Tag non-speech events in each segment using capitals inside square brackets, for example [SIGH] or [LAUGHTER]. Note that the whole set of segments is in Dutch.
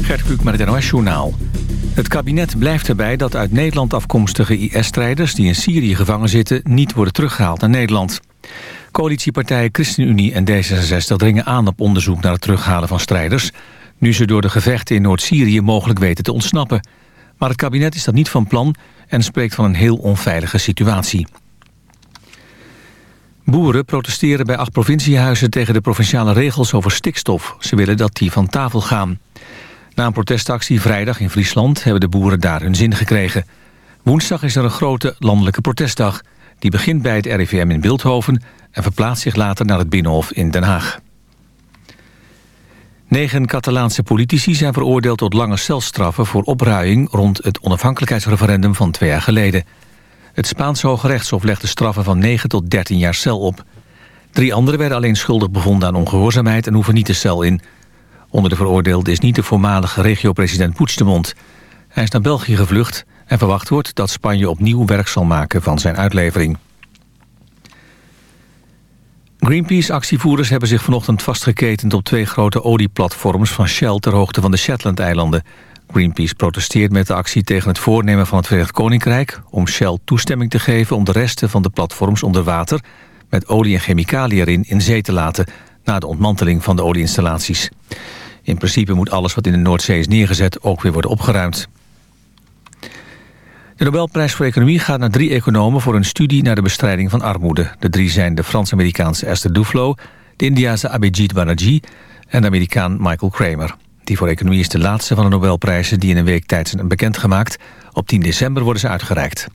Gert Kluk met het NOS-journaal. Het kabinet blijft erbij dat uit Nederland afkomstige IS-strijders... die in Syrië gevangen zitten, niet worden teruggehaald naar Nederland. Coalitiepartijen ChristenUnie en D66 dringen aan op onderzoek... naar het terughalen van strijders... nu ze door de gevechten in Noord-Syrië mogelijk weten te ontsnappen. Maar het kabinet is dat niet van plan... en spreekt van een heel onveilige situatie. Boeren protesteren bij acht provinciehuizen tegen de provinciale regels over stikstof. Ze willen dat die van tafel gaan. Na een protestactie vrijdag in Friesland hebben de boeren daar hun zin gekregen. Woensdag is er een grote landelijke protestdag. Die begint bij het RIVM in Beeldhoven en verplaatst zich later naar het Binnenhof in Den Haag. Negen Catalaanse politici zijn veroordeeld tot lange celstraffen voor opruiing rond het onafhankelijkheidsreferendum van twee jaar geleden. Het Spaanse Hoge Rechtshof legde straffen van 9 tot 13 jaar cel op. Drie anderen werden alleen schuldig bevonden aan ongehoorzaamheid en hoeven niet de cel in. Onder de veroordeelde is niet de voormalige regio-president Puigdemont. Hij is naar België gevlucht en verwacht wordt dat Spanje opnieuw werk zal maken van zijn uitlevering. Greenpeace-actievoerders hebben zich vanochtend vastgeketend op twee grote olieplatforms van Shell ter hoogte van de Shetland-eilanden. Greenpeace protesteert met de actie tegen het voornemen van het Verenigd Koninkrijk... om Shell toestemming te geven om de resten van de platforms onder water... met olie en chemicaliën erin in zee te laten... na de ontmanteling van de olieinstallaties. In principe moet alles wat in de Noordzee is neergezet ook weer worden opgeruimd. De Nobelprijs voor Economie gaat naar drie economen... voor een studie naar de bestrijding van armoede. De drie zijn de Frans-Amerikaanse Esther Duflo... de Indiase Abhijit Banerjee en de Amerikaan Michael Kramer. Die voor economie is de laatste van de Nobelprijzen... die in een week tijd zijn bekendgemaakt. Op 10 december worden ze uitgereikt.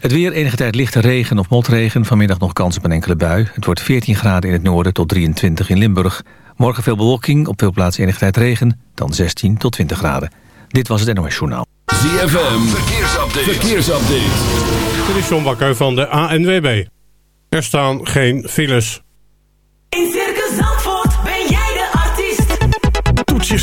Het weer, enige tijd lichte regen of motregen. Vanmiddag nog kans op een enkele bui. Het wordt 14 graden in het noorden tot 23 in Limburg. Morgen veel bewolking, op veel plaatsen enige tijd regen. Dan 16 tot 20 graden. Dit was het NOS Journaal. ZFM, verkeersupdate. verkeersupdate. Dit is John Bakker van de ANWB. Er staan geen files.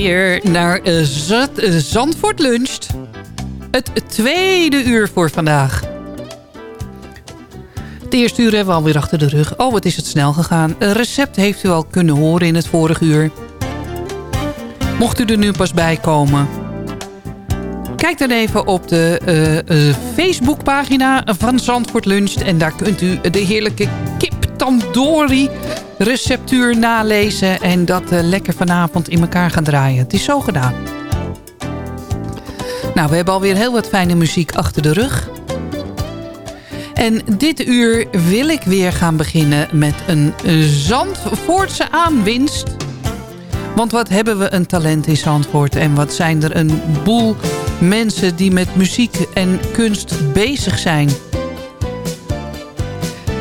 Weer naar eh, eh, Zandvoort Luncht. Het tweede uur voor vandaag. Het eerste uur hebben we alweer achter de rug. Oh, wat is het snel gegaan. Een recept heeft u al kunnen horen in het vorige uur. Mocht u er nu pas bij komen... Kijk dan even op de uh, Facebookpagina van Zandvoort Luncht. En daar kunt u de heerlijke kip tandoori receptuur nalezen. En dat uh, lekker vanavond in elkaar gaan draaien. Het is zo gedaan. Nou, we hebben alweer heel wat fijne muziek achter de rug. En dit uur wil ik weer gaan beginnen met een Zandvoortse aanwinst. Want wat hebben we een talent in Zandvoort. En wat zijn er een boel mensen die met muziek en kunst bezig zijn.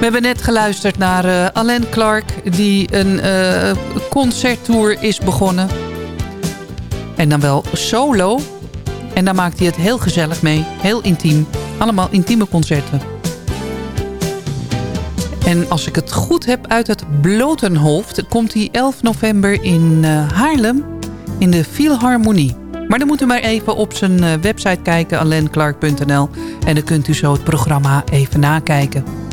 We hebben net geluisterd naar uh, Alain Clark... die een uh, concerttour is begonnen. En dan wel solo. En daar maakt hij het heel gezellig mee. Heel intiem. Allemaal intieme concerten. En als ik het goed heb uit het Blotenhoofd... komt hij 11 november in uh, Haarlem in de Philharmonie. Maar dan moet u maar even op zijn website kijken, allenclark.nl. En dan kunt u zo het programma even nakijken.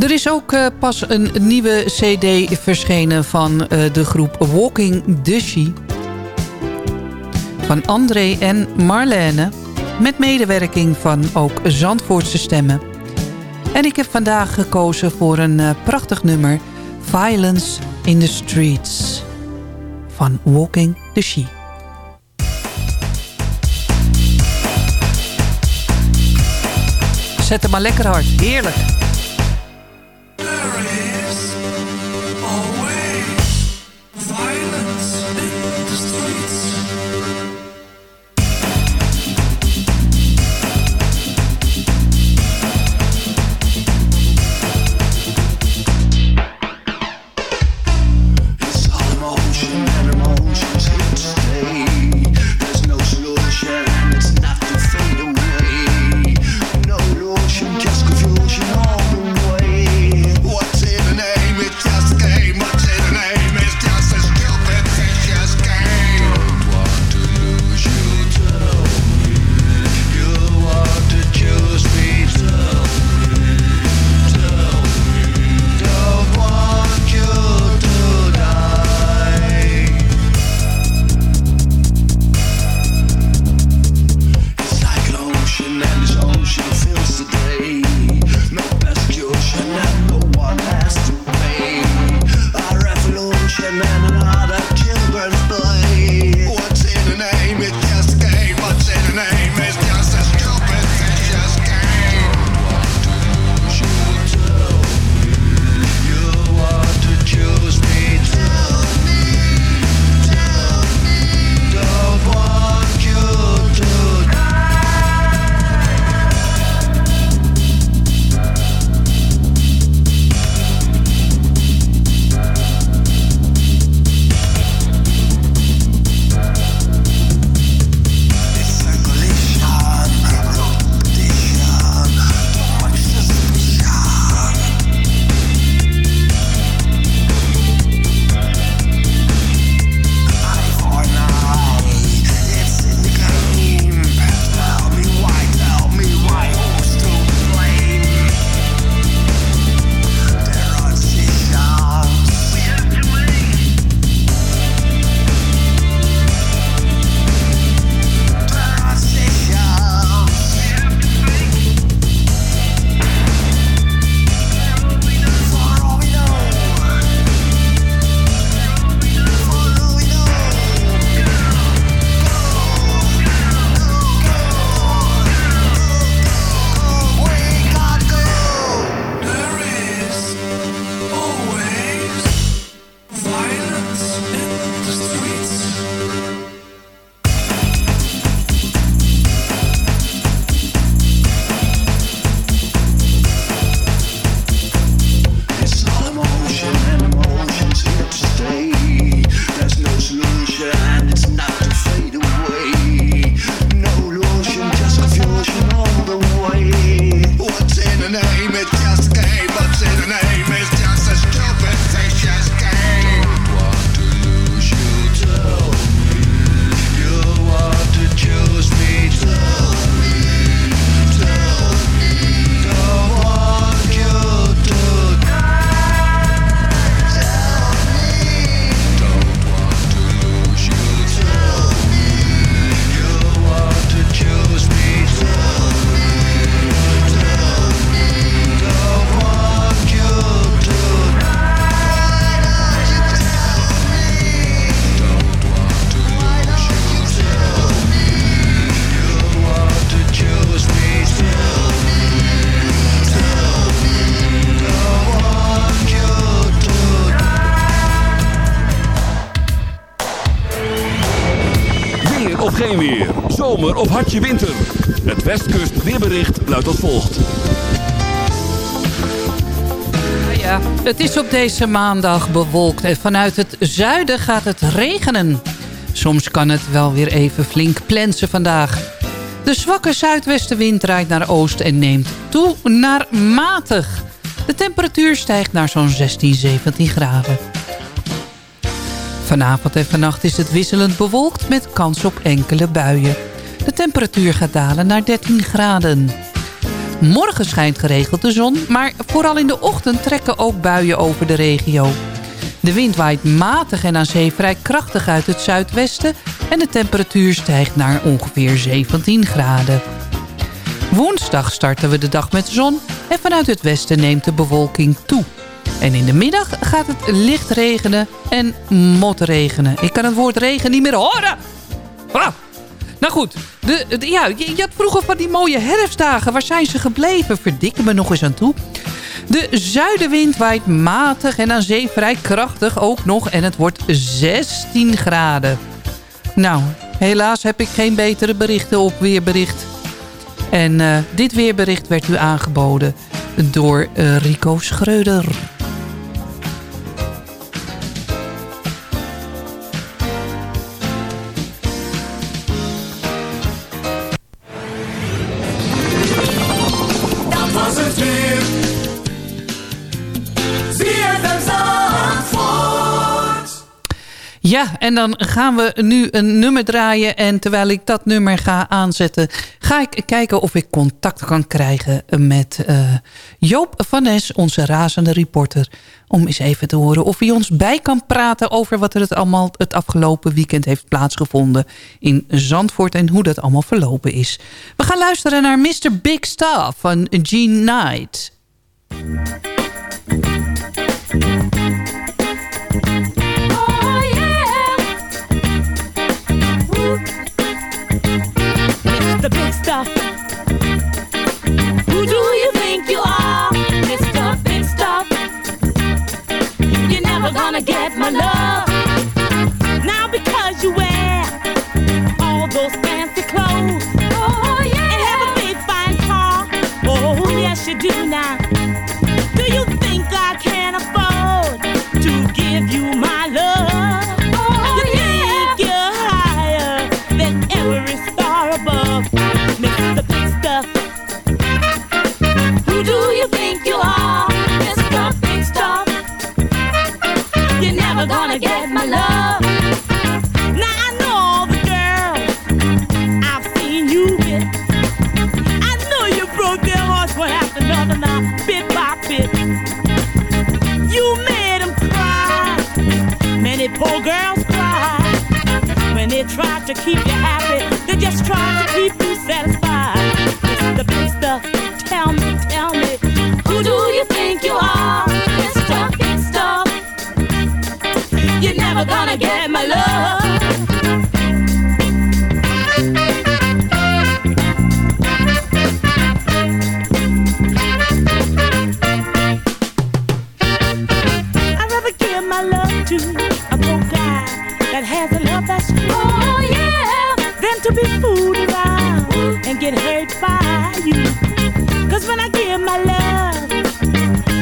Er is ook uh, pas een nieuwe cd verschenen van de groep Walking Dushy. Van André en Marlene met medewerking van ook Zandvoortse stemmen. En ik heb vandaag gekozen voor een uh, prachtig nummer... Violence in the Streets van Walking Sheep. Zet hem maar lekker hard. Heerlijk. Zomer of hartje winter. Het Westkust weerbericht luidt als volgt. Ja, het is op deze maandag bewolkt en vanuit het zuiden gaat het regenen. Soms kan het wel weer even flink plensen vandaag. De zwakke zuidwestenwind draait naar oost en neemt toe naar matig. De temperatuur stijgt naar zo'n 16, 17 graden. Vanavond en vannacht is het wisselend bewolkt met kans op enkele buien. De temperatuur gaat dalen naar 13 graden. Morgen schijnt geregeld de zon, maar vooral in de ochtend trekken ook buien over de regio. De wind waait matig en aan zee vrij krachtig uit het zuidwesten... en de temperatuur stijgt naar ongeveer 17 graden. Woensdag starten we de dag met zon en vanuit het westen neemt de bewolking toe. En in de middag gaat het licht regenen en motregenen. Ik kan het woord regen niet meer horen. Ah. Nou goed, de, ja, je, je had vroeger van die mooie herfstdagen. Waar zijn ze gebleven? Verdikken me nog eens aan toe. De zuidenwind waait matig en aan zee vrij krachtig ook nog. En het wordt 16 graden. Nou, helaas heb ik geen betere berichten op weerbericht. En eh, dit weerbericht werd u aangeboden door eh, Rico Schreuder. En dan gaan we nu een nummer draaien. En terwijl ik dat nummer ga aanzetten... ga ik kijken of ik contact kan krijgen met eh, Joop van Nes, onze razende reporter. Om eens even te horen of hij ons bij kan praten... over wat er het allemaal het afgelopen weekend heeft plaatsgevonden... in Zandvoort en hoe dat allemaal verlopen is. We gaan luisteren naar Mr. Big Star van Gene Knight. Stuff. To keep you happy, get hurt by you. Cause when I give my love,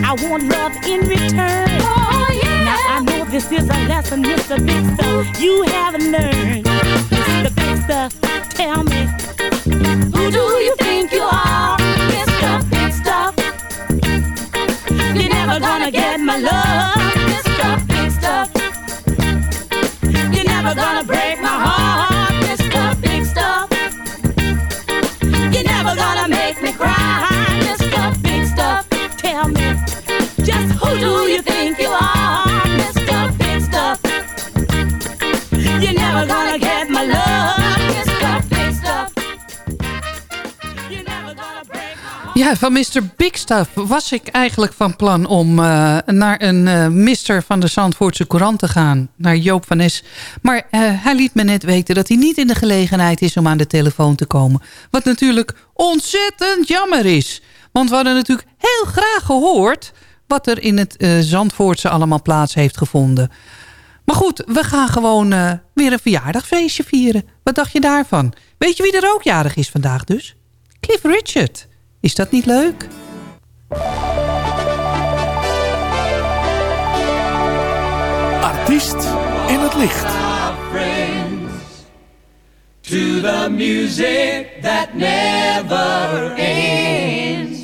I want love in return. Oh, yeah. Now I know this is a lesson, Mr. Big Stuff, you haven't learned. Mr. Big Stuff, tell me, who do you think you are, Mr. Big Stuff? You're never gonna get my love, Mr. Big Stuff. You're never gonna break my heart, Ja, van Mr. Big was ik eigenlijk van plan om eh, naar een eh mister van de Zandvoortse Courant te gaan. Naar Joop van Nes. Maar eh, hij liet me net weten dat hij niet in de gelegenheid is om aan de telefoon te komen. Wat natuurlijk ontzettend jammer is. Want we hadden natuurlijk heel graag gehoord wat er in het Zandvoortse allemaal plaats heeft gevonden. Maar goed, we gaan gewoon uh, weer een verjaardagsfeestje vieren. Wat dacht je daarvan? Weet je wie er ook jarig is vandaag dus? Cliff Richard. Is dat niet leuk? Artiest in het licht. To the music that never ends.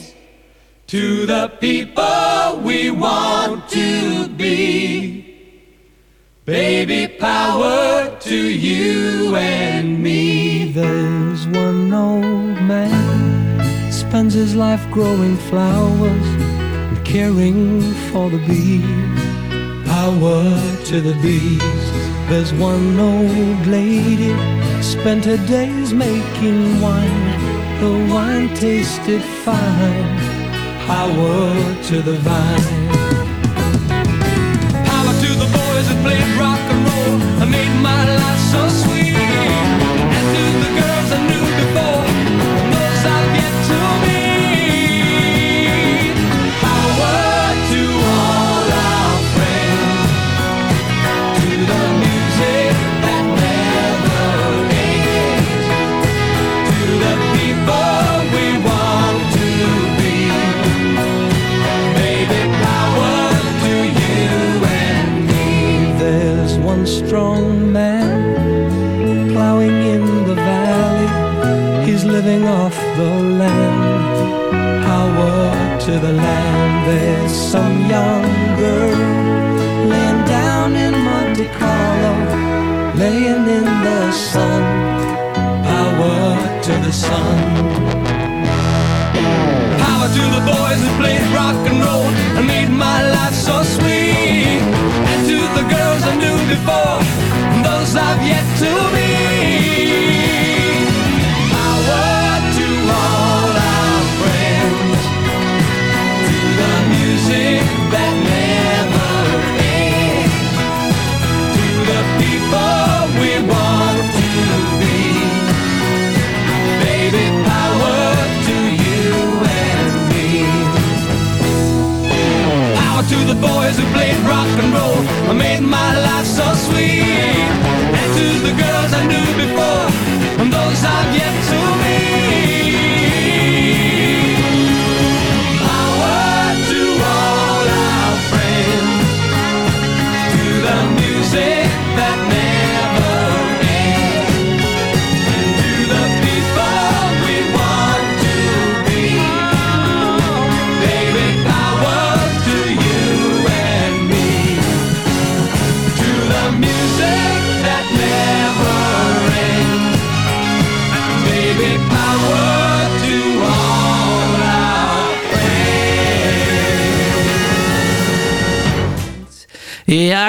To the people we want to be. Baby power to you and me. There's one old man spends his life growing flowers and caring for the bees. Power to the bees. There's one old lady spent her days making wine. The wine tasted fine. Power to the vine. Power to the boys that played rock and roll. I made my life so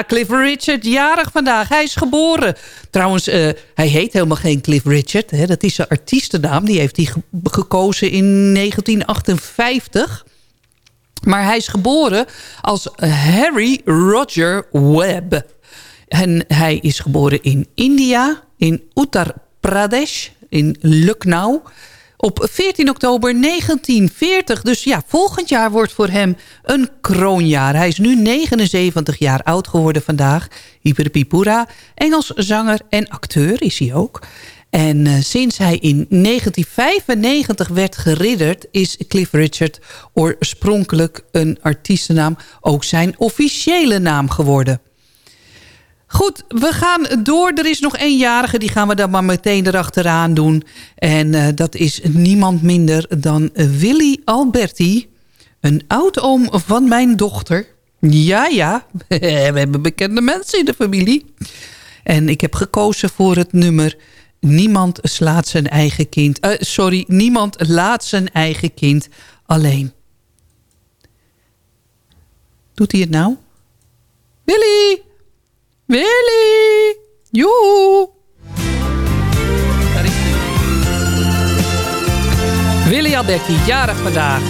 Cliff Richard, jarig vandaag. Hij is geboren. Trouwens, eh, hij heet helemaal geen Cliff Richard. Hè. Dat is zijn artiestennaam. Die heeft hij ge gekozen in 1958. Maar hij is geboren als Harry Roger Webb. En hij is geboren in India, in Uttar Pradesh, in Lucknow. Op 14 oktober 1940. Dus ja, volgend jaar wordt voor hem een kroonjaar. Hij is nu 79 jaar oud geworden vandaag. Hyperpipura, Engels zanger en acteur is hij ook. En uh, sinds hij in 1995 werd geridderd... is Cliff Richard oorspronkelijk een artiestennaam... ook zijn officiële naam geworden. Goed, we gaan door. Er is nog één jarige, die gaan we dan maar meteen erachteraan doen. En uh, dat is niemand minder dan Willy Alberti. Een oud-oom van mijn dochter. Ja, ja, [LAUGHS] we hebben bekende mensen in de familie. En ik heb gekozen voor het nummer... Niemand slaat zijn eigen kind... Uh, sorry, niemand laat zijn eigen kind alleen. Doet hij het nou? Willy! Willy! Joe! Daar is hij. Willy Alberti, jarig vandaag.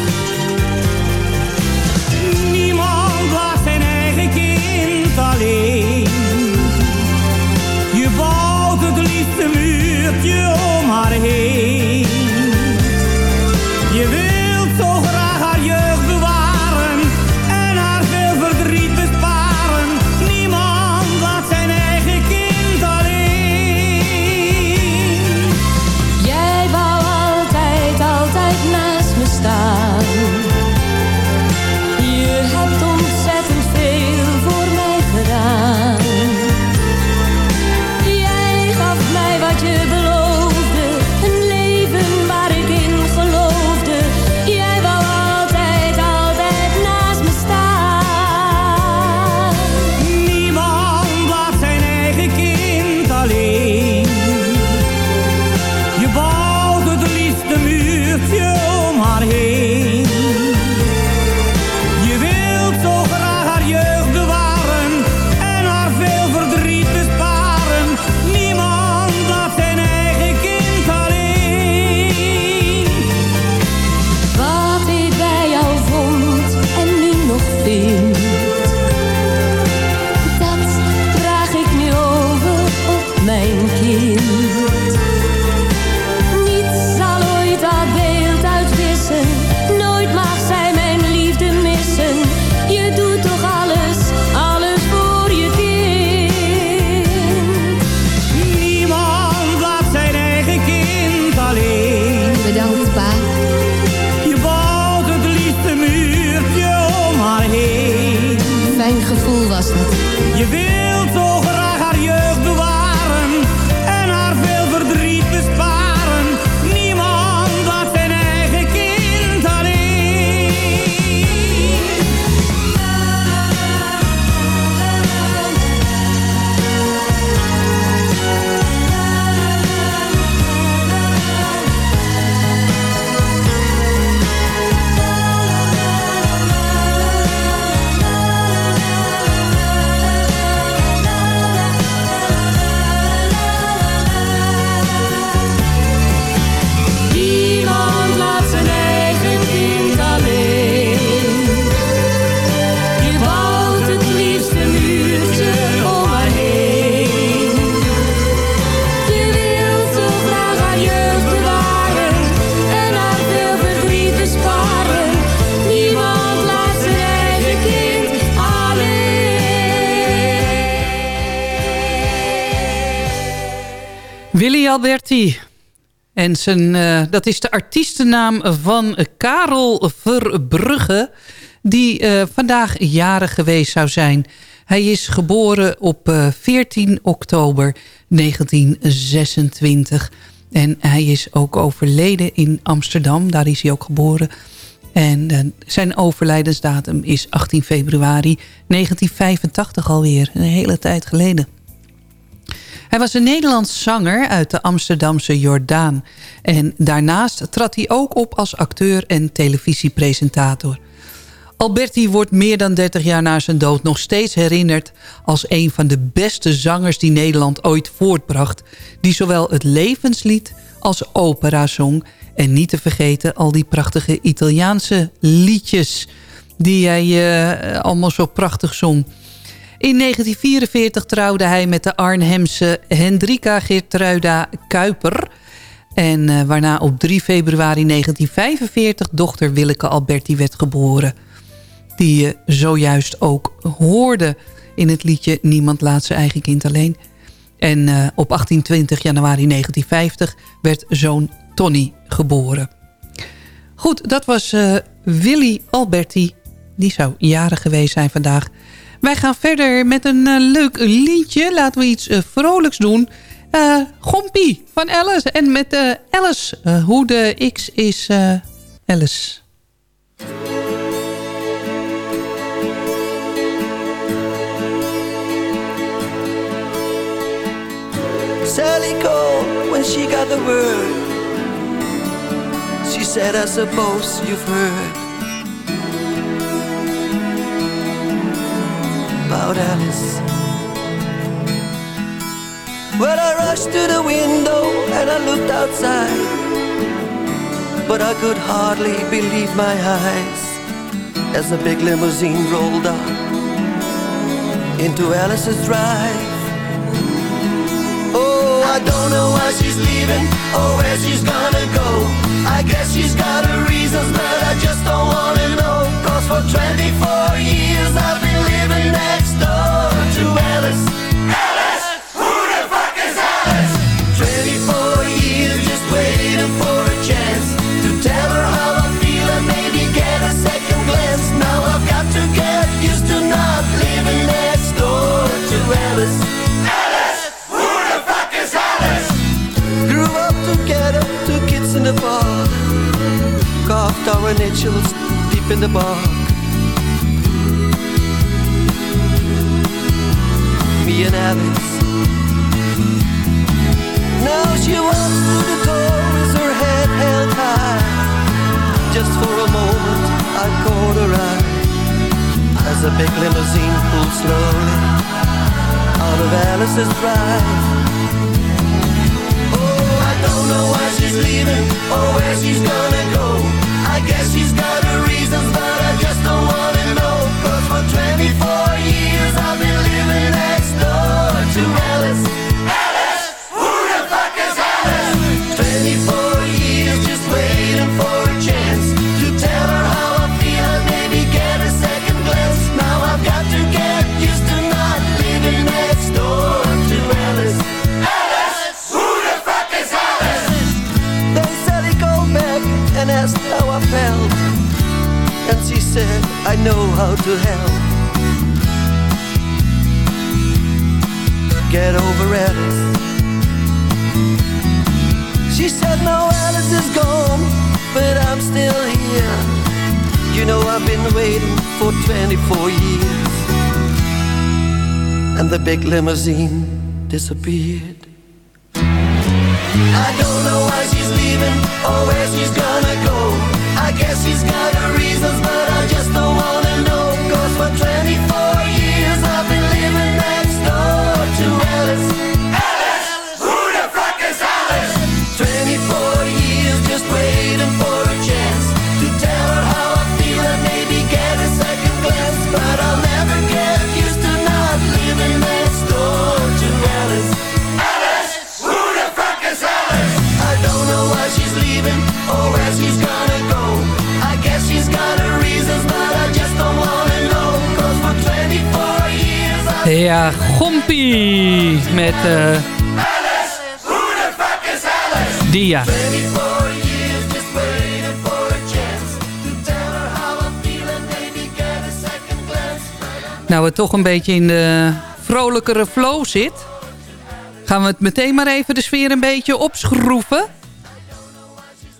Uh, dat is de artiestennaam van Karel Verbrugge... die uh, vandaag jarig geweest zou zijn. Hij is geboren op uh, 14 oktober 1926. En hij is ook overleden in Amsterdam. Daar is hij ook geboren. En zijn overlijdensdatum is 18 februari 1985 alweer. Een hele tijd geleden. Hij was een Nederlands zanger uit de Amsterdamse Jordaan. En daarnaast trad hij ook op als acteur en televisiepresentator. Alberti wordt meer dan 30 jaar na zijn dood nog steeds herinnerd... als een van de beste zangers die Nederland ooit voortbracht... die zowel het levenslied als opera zong... en niet te vergeten al die prachtige Italiaanse liedjes... die hij uh, allemaal zo prachtig zong... In 1944 trouwde hij met de Arnhemse Hendrika Gertruida Kuiper... En uh, waarna op 3 februari 1945 dochter Willeke Alberti werd geboren. Die je zojuist ook hoorde in het liedje Niemand laat zijn eigen kind alleen. En uh, op 18, 20 januari 1950 werd zoon Tony geboren. Goed, dat was Willy Alberti. Die zou jaren geweest zijn vandaag. Wij gaan verder met een uh, leuk liedje. Laten we iets uh, vrolijks doen. Uh, Gompie van Alice. En met Alice. hoe de X is Alice. Sally called when she got the word. She said, I suppose you've heard. About Alice. Well, I rushed to the window and I looked outside, but I could hardly believe my eyes as the big limousine rolled up into Alice's drive. Oh, I don't know why she's leaving or where she's gonna go. I guess she's got her reasons, but I just don't wanna know. Cause for 24 the park. Carved our initials deep in the bark. Me and Alice. Now she walks through the door with her head held high. Just for a moment, I caught her eye as a big limousine pulled slowly out of Alice's drive. Know why she's leaving or where she's gonna go. I guess she's got her reasons, but I just don't wanna know. Cause for 24 know how to help. Get over Alice. She said, now Alice is gone, but I'm still here. You know I've been waiting for 24 years. And the big limousine disappeared. I don't know why she's leaving or where she's gonna go. I guess she's got her reasons, but I just don't for 24 Ja, Gompie met uh, Dia. Nou, we toch een beetje in de vrolijkere flow zit... gaan we het meteen maar even de sfeer een beetje opschroeven.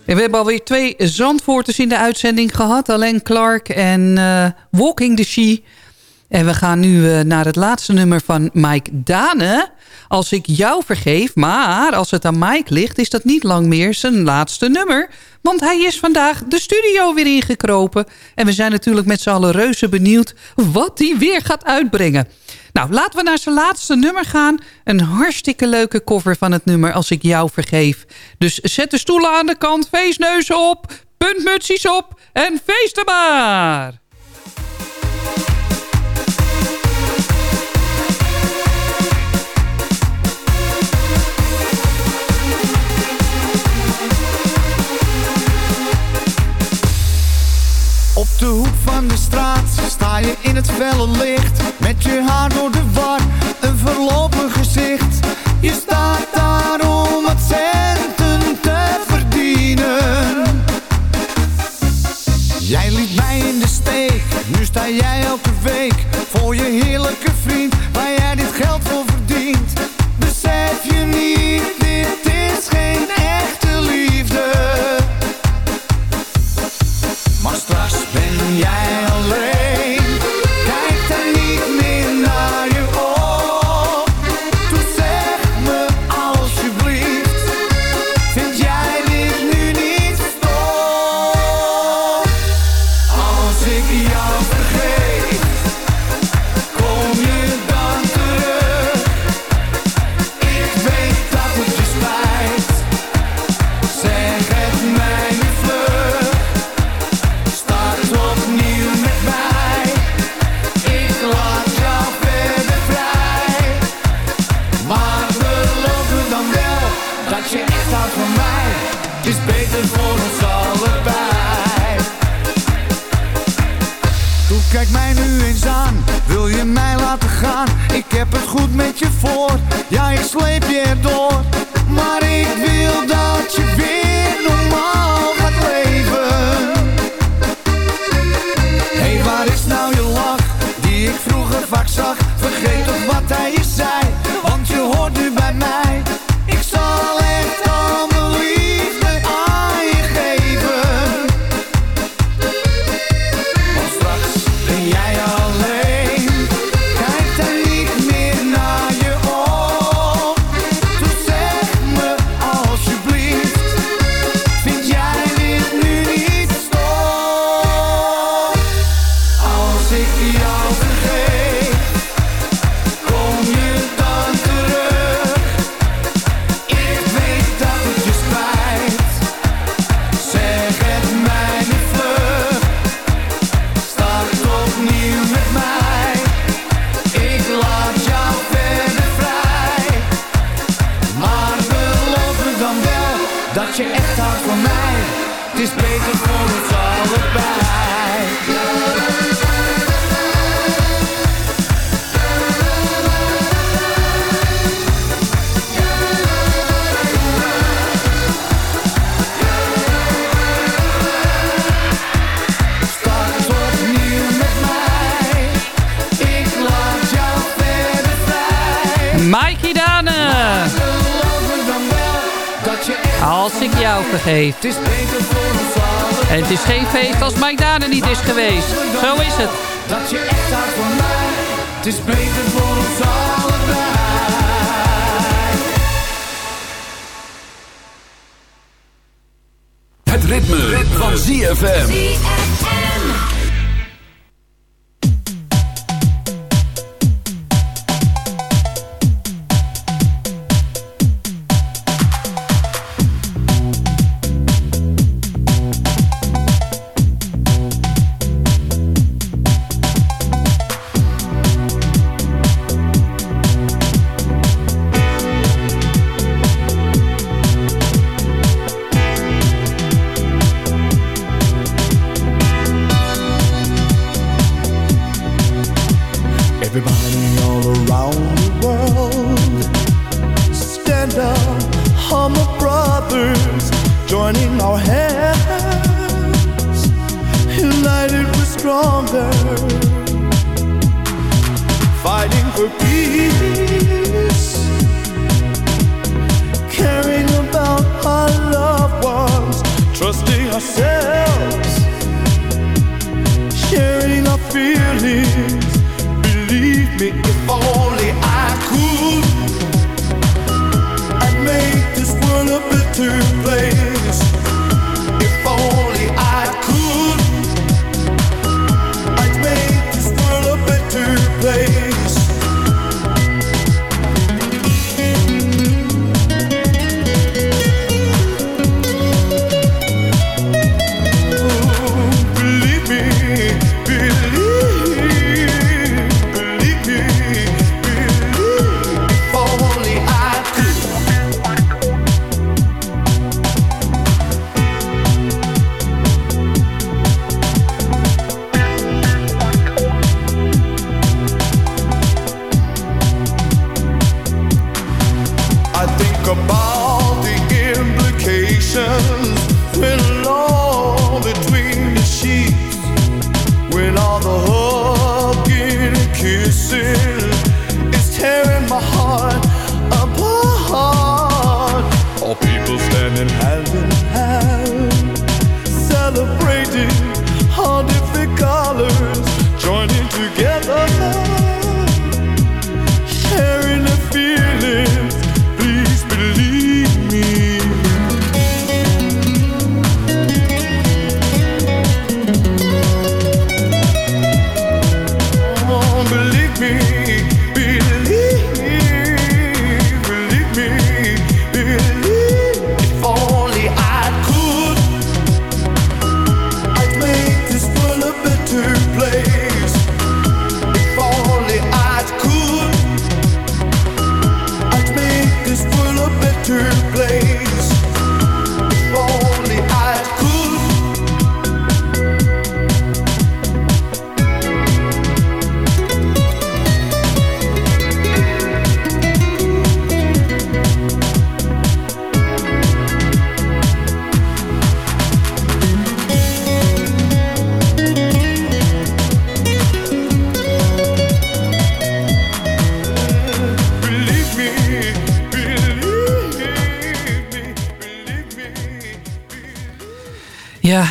En we hebben alweer twee Zandvoorters in de uitzending gehad. Alain Clark en eh, Walking the She. En we gaan nu eh, naar het laatste nummer van Mike Dane. Als ik jou vergeef, maar als het aan Mike ligt... is dat niet lang meer zijn laatste nummer. Want hij is vandaag de studio weer ingekropen. En we zijn natuurlijk met z'n allen reuze benieuwd... wat hij weer gaat uitbrengen. Nou, laten we naar zijn laatste nummer gaan. Een hartstikke leuke cover van het nummer Als ik jou vergeef. Dus zet de stoelen aan de kant, feestneuzen op... puntmutsies op en feesten maar! Op de hoek van de straat sta je in het felle licht. Met je haar door de war, een verlopen gezicht. Je staat daar om wat centen te verdienen. Jij liet mij in de steek, nu sta jij elke week Voor je heerlijke vriend, waar jij dit geld voor verdient jou vergeef. Het is beter voor ons allebei. En het is geen feest als Mike Dane niet is geweest. Zo is het. Dat je echt houdt van mij. Het is beter voor ons allebei. Het ritme, ritme. van ZFM.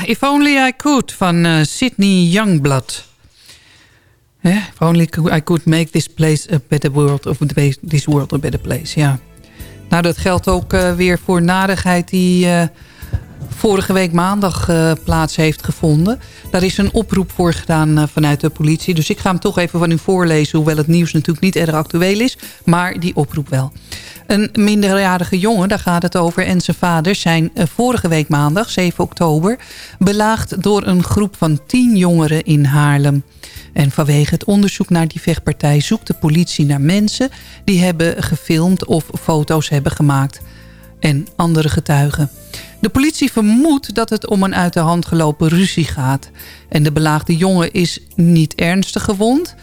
If Only I Could van eh, Sydney Youngblood. If only I could make this place a better world... of this world a better place, ja. Nou, dat geldt ook eh, weer voor narigheid die eh, vorige week maandag plaats heeft gevonden. Daar is een oproep voor gedaan vanuit de politie. Dus ik ga hem toch even van u voorlezen... hoewel het nieuws natuurlijk niet erg actueel is. Maar die oproep wel. Een minderjarige jongen, daar gaat het over... en zijn vader zijn eh, vorige week maandag, 7 oktober... belaagd door een groep van 10 jongeren in Haarlem. En vanwege het onderzoek naar die vechtpartij... zoekt de politie naar mensen die hebben gefilmd of foto's hebben gemaakt. En andere getuigen. De politie vermoedt dat het om een uit de hand gelopen ruzie gaat. En de belaagde jongen is niet ernstig gewond...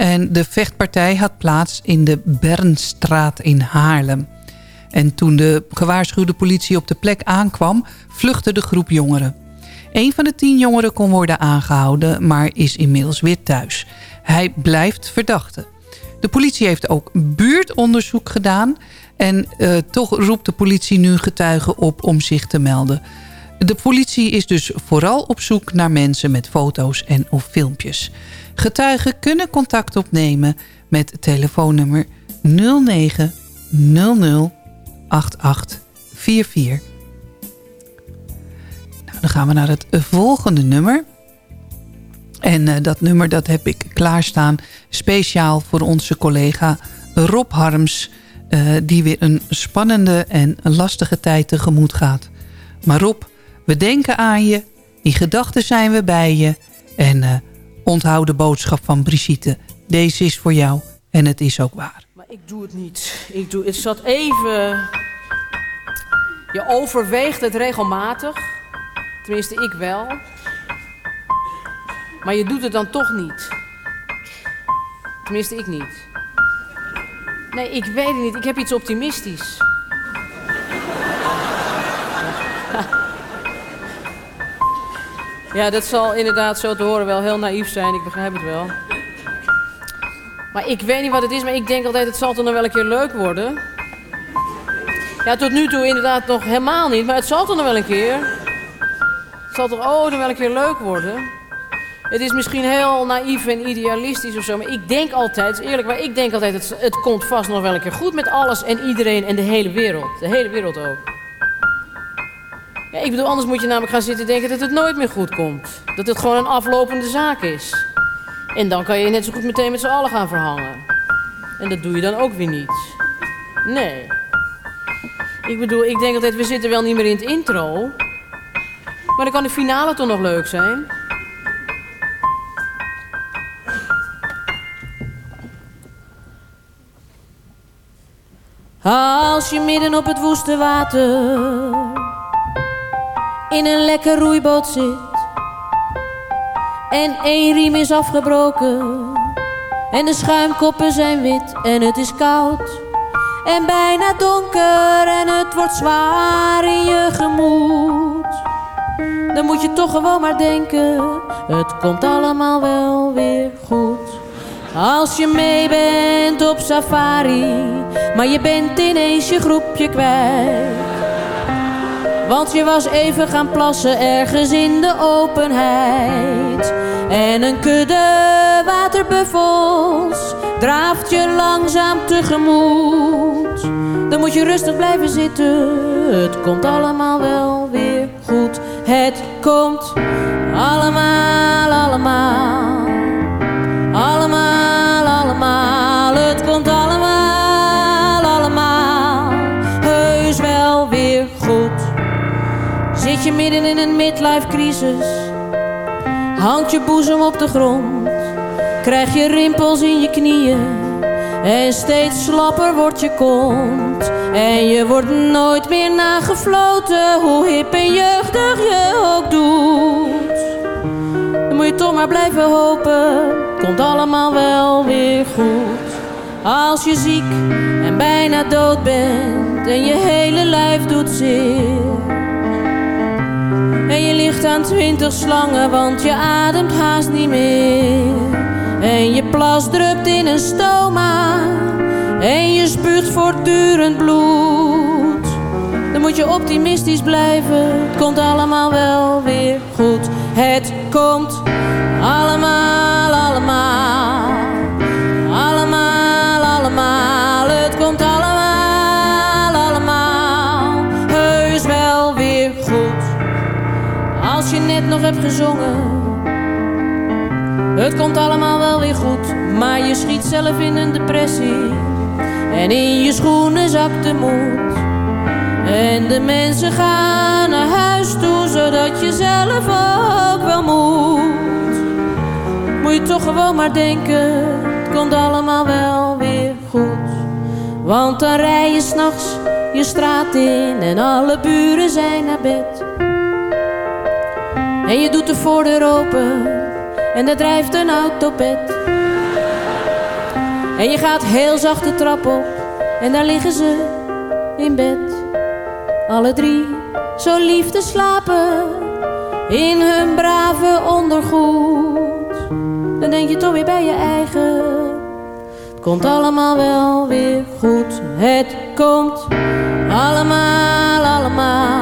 En de vechtpartij had plaats in de Bernstraat in Haarlem. En toen de gewaarschuwde politie op de plek aankwam... vluchtte de groep jongeren. Een van de tien jongeren kon worden aangehouden... maar is inmiddels weer thuis. Hij blijft verdachte. De politie heeft ook buurtonderzoek gedaan... en eh, toch roept de politie nu getuigen op om zich te melden. De politie is dus vooral op zoek naar mensen met foto's en of filmpjes. Getuigen kunnen contact opnemen met telefoonnummer 09 00 8844. Nou, dan gaan we naar het volgende nummer. En uh, dat nummer dat heb ik klaarstaan speciaal voor onze collega Rob Harms... Uh, die weer een spannende en lastige tijd tegemoet gaat. Maar Rob, we denken aan je, in gedachten zijn we bij je... en uh, onthoud de boodschap van Brigitte. Deze is voor jou en het is ook waar. Maar ik doe het niet. Ik doe, het zat even... Je overweegt het regelmatig. Tenminste, ik wel. Maar je doet het dan toch niet. Tenminste, ik niet. Nee, ik weet het niet. Ik heb iets optimistisch. Ja, dat zal inderdaad zo te horen wel heel naïef zijn. Ik begrijp het wel. Maar ik weet niet wat het is, maar ik denk altijd het zal toch nog wel een keer leuk worden. Ja, tot nu toe inderdaad nog helemaal niet, maar het zal toch nog wel een keer. Het zal toch ook nog wel een keer leuk worden. Het is misschien heel naïef en idealistisch of zo, maar ik denk altijd, eerlijk, maar ik denk altijd, het, het komt vast nog wel een keer goed met alles en iedereen en de hele wereld. De hele wereld ook. Ja, ik bedoel, anders moet je namelijk gaan zitten denken dat het nooit meer goed komt. Dat het gewoon een aflopende zaak is. En dan kan je net zo goed meteen met z'n allen gaan verhangen. En dat doe je dan ook weer niet. Nee. Ik bedoel, ik denk altijd, we zitten wel niet meer in het intro. Maar dan kan de finale toch nog leuk zijn? Als je midden op het woeste water in een lekker roeiboot zit en één riem is afgebroken en de schuimkoppen zijn wit en het is koud en bijna donker en het wordt zwaar in je gemoed. Dan moet je toch gewoon maar denken, het komt allemaal wel weer goed. Als je mee bent op safari, maar je bent ineens je groepje kwijt. Want je was even gaan plassen ergens in de openheid. En een kudde waterbuffels draaft je langzaam tegemoet. Dan moet je rustig blijven zitten, het komt allemaal wel weer goed. Het komt allemaal. Zit je midden in een midlife crisis? Hangt je boezem op de grond? Krijg je rimpels in je knieën? En steeds slapper wordt je kont. En je wordt nooit meer nagefloten, hoe hip en jeugdig je ook doet. Dan moet je toch maar blijven hopen, komt allemaal wel weer goed. Als je ziek en bijna dood bent en je hele lijf doet zeer. En je ligt aan twintig slangen, want je ademt haast niet meer. En je plas drupt in een stoma. En je spuugt voortdurend bloed. Dan moet je optimistisch blijven. Het komt allemaal wel weer goed. Het komt allemaal, allemaal. Je net nog hebt gezongen. Het komt allemaal wel weer goed, maar je schiet zelf in een depressie. En in je schoenen zakt de moed. En de mensen gaan naar huis toe, zodat je zelf ook wel moet. Moet je toch gewoon maar denken, het komt allemaal wel weer goed. Want dan rij je s'nachts je straat in en alle buren zijn naar bed. En je doet de voordeur open en er drijft een autopet. En je gaat heel zacht de trap op en daar liggen ze in bed. Alle drie zo lief te slapen in hun brave ondergoed. Dan denk je toch weer bij je eigen. Het komt allemaal wel weer goed. Het komt allemaal. Allemaal,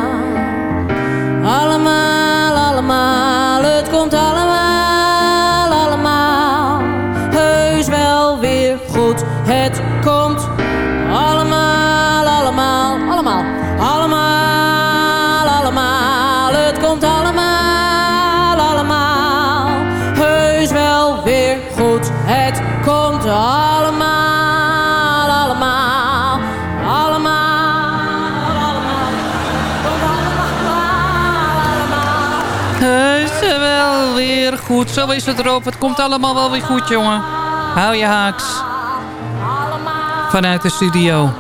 goed. Zo is het erop. Het komt allemaal wel weer goed, jongen. Hou je haaks. Vanuit de studio.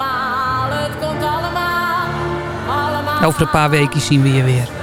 Over een paar weken zien we je weer.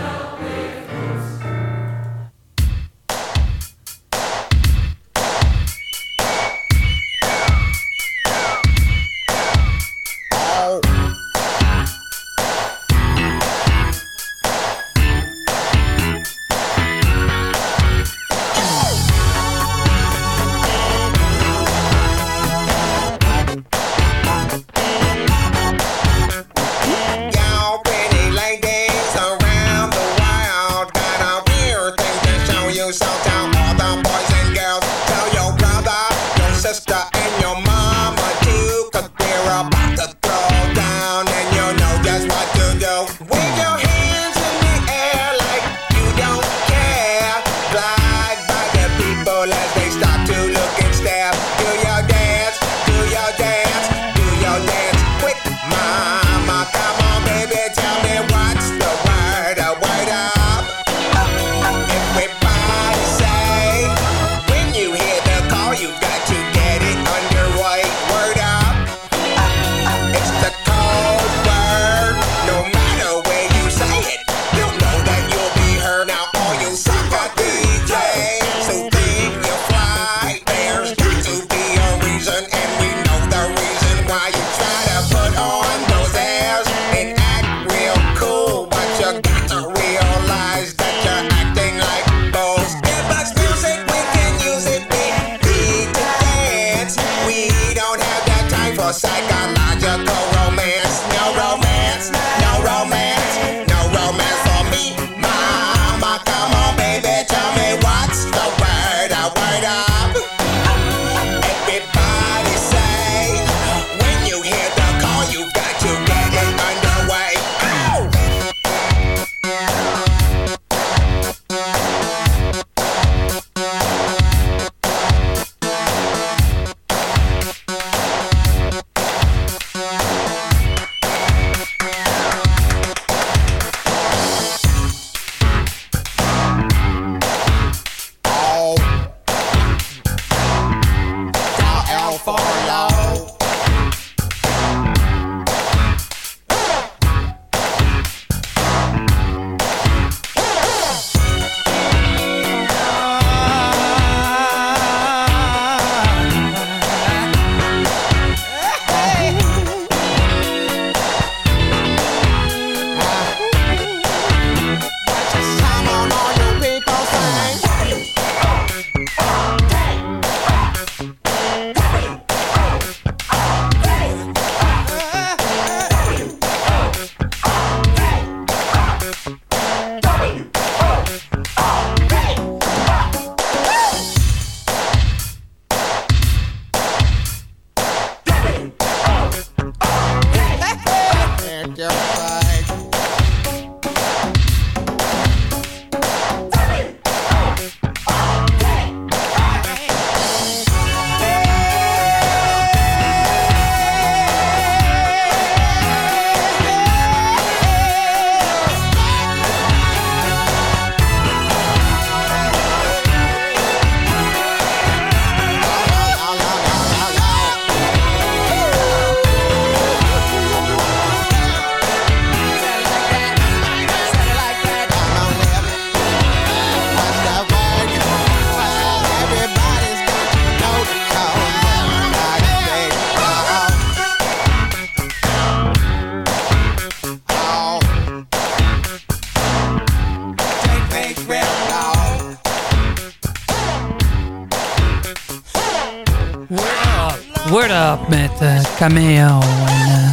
Cameo. En, eh,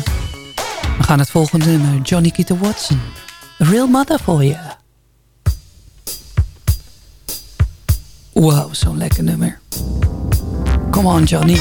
we gaan het volgende nummer. Johnny Keaton Watson. Real mother for you. Wow, zo'n lekker nummer. Come on, Johnny.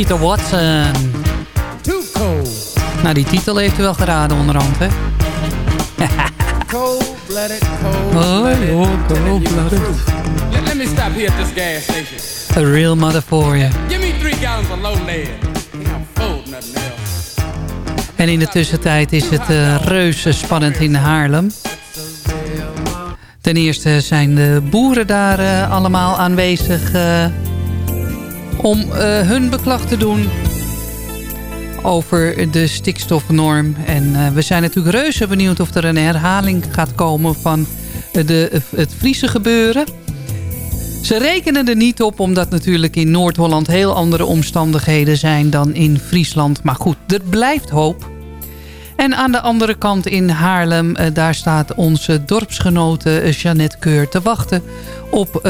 Keita Watson. Too cold. Nou, die titel heeft u wel geraden onderhand, hè? Cold-blooded, Oh, cold-blooded. oh, cold-blooded. truth. Let, let me stop here at this gas station. A real mother for you. Give me three gallons of low lead. Nothing else. En in de tussentijd is het eh, reuze spannend in Haarlem. Ten eerste zijn de boeren daar eh, allemaal aanwezig eh, om eh, hun beklag te doen over de stikstofnorm. En eh, we zijn natuurlijk reuze benieuwd of er een herhaling gaat komen van de, het Friese gebeuren. Ze rekenen er niet op, omdat natuurlijk in Noord-Holland heel andere omstandigheden zijn dan in Friesland. Maar goed, er blijft hoop. En aan de andere kant in Haarlem, eh, daar staat onze dorpsgenote eh, Jeannette Keur te wachten op eh,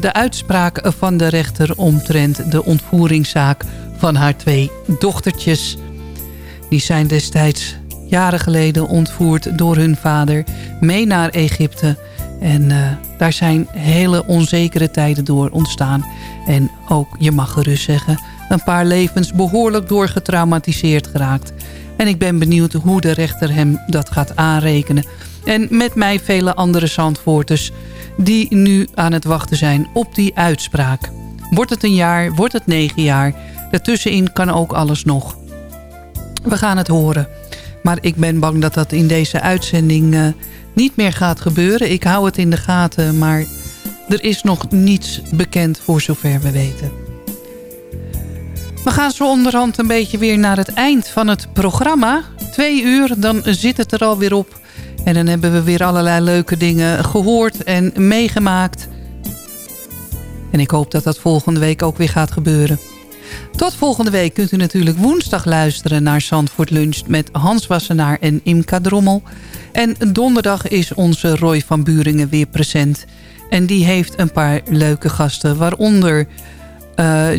de uitspraak van de rechter omtrent de ontvoeringszaak van haar twee dochtertjes. Die zijn destijds jaren geleden ontvoerd door hun vader mee naar Egypte. En daar zijn hele onzekere tijden door ontstaan. En ook, je mag gerust zeggen, een paar levens behoorlijk door getraumatiseerd geraakt. En ik ben benieuwd hoe de rechter hem dat gaat aanrekenen. En met mij vele andere zandvoorters die nu aan het wachten zijn op die uitspraak. Wordt het een jaar, wordt het negen jaar? Daartussenin kan ook alles nog. We gaan het horen. Maar ik ben bang dat dat in deze uitzending eh, niet meer gaat gebeuren. Ik hou het in de gaten, maar er is nog niets bekend voor zover we weten. We gaan zo onderhand een beetje weer naar het eind van het programma. Twee uur, dan zit het er alweer op. En dan hebben we weer allerlei leuke dingen gehoord en meegemaakt. En ik hoop dat dat volgende week ook weer gaat gebeuren. Tot volgende week kunt u natuurlijk woensdag luisteren naar Zandvoort Lunch... met Hans Wassenaar en Imka Drommel. En donderdag is onze Roy van Buringen weer present. En die heeft een paar leuke gasten, waaronder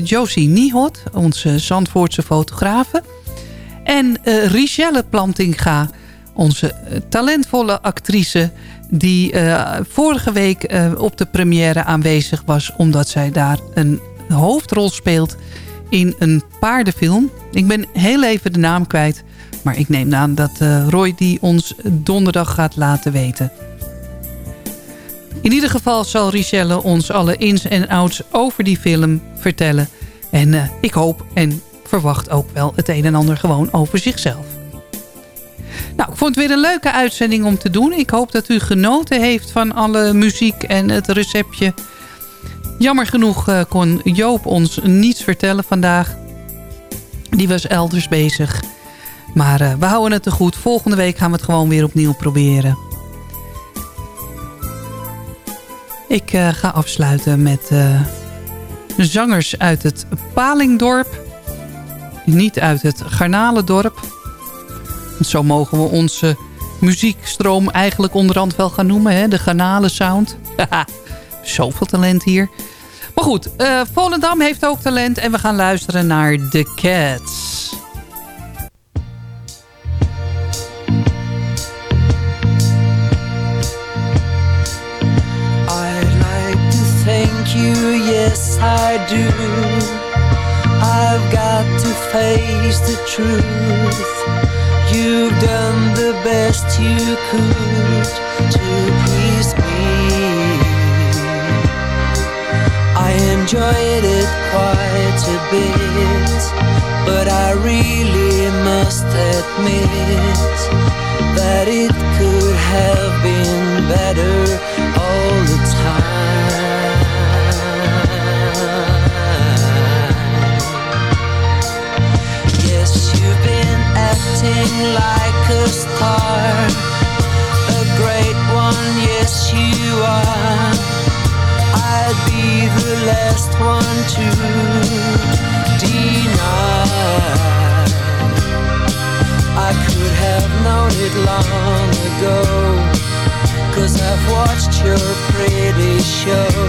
Josie Niehot... onze Zandvoortse fotografe. En uh, Richelle Plantinga, onze talentvolle actrice... die vorige week op de première aanwezig was... omdat zij daar een hoofdrol speelt in een paardenfilm. Ik ben heel even de naam kwijt... maar ik neem aan dat Roy die ons donderdag gaat laten weten. In ieder geval zal Richelle ons alle ins en outs over die film vertellen. En ik hoop en verwacht ook wel het een en ander gewoon over zichzelf. Nou, ik vond het weer een leuke uitzending om te doen. Ik hoop dat u genoten heeft van alle muziek en het receptje. Jammer genoeg uh, kon Joop ons niets vertellen vandaag. Die was elders bezig. Maar uh, we houden het te goed. Volgende week gaan we het gewoon weer opnieuw proberen. Ik uh, ga afsluiten met zangers uit het Palingdorp. Niet uit het Garnalendorp. Zo mogen we onze muziekstroom eigenlijk onderhand wel gaan noemen. Hè? De Garnalen Sound. [LAUGHS] Zoveel talent hier. Maar goed, uh, Volendam heeft ook talent. En we gaan luisteren naar The Cats. You, yes I do. I've got to face the truth. You've done the best you could to please me. I enjoyed it quite a bit, but I really must admit that it could have been better all the time. Acting like a star, a great one, yes you are. I'd be the last one to deny. I could have known it long ago, cause I've watched your pretty shows.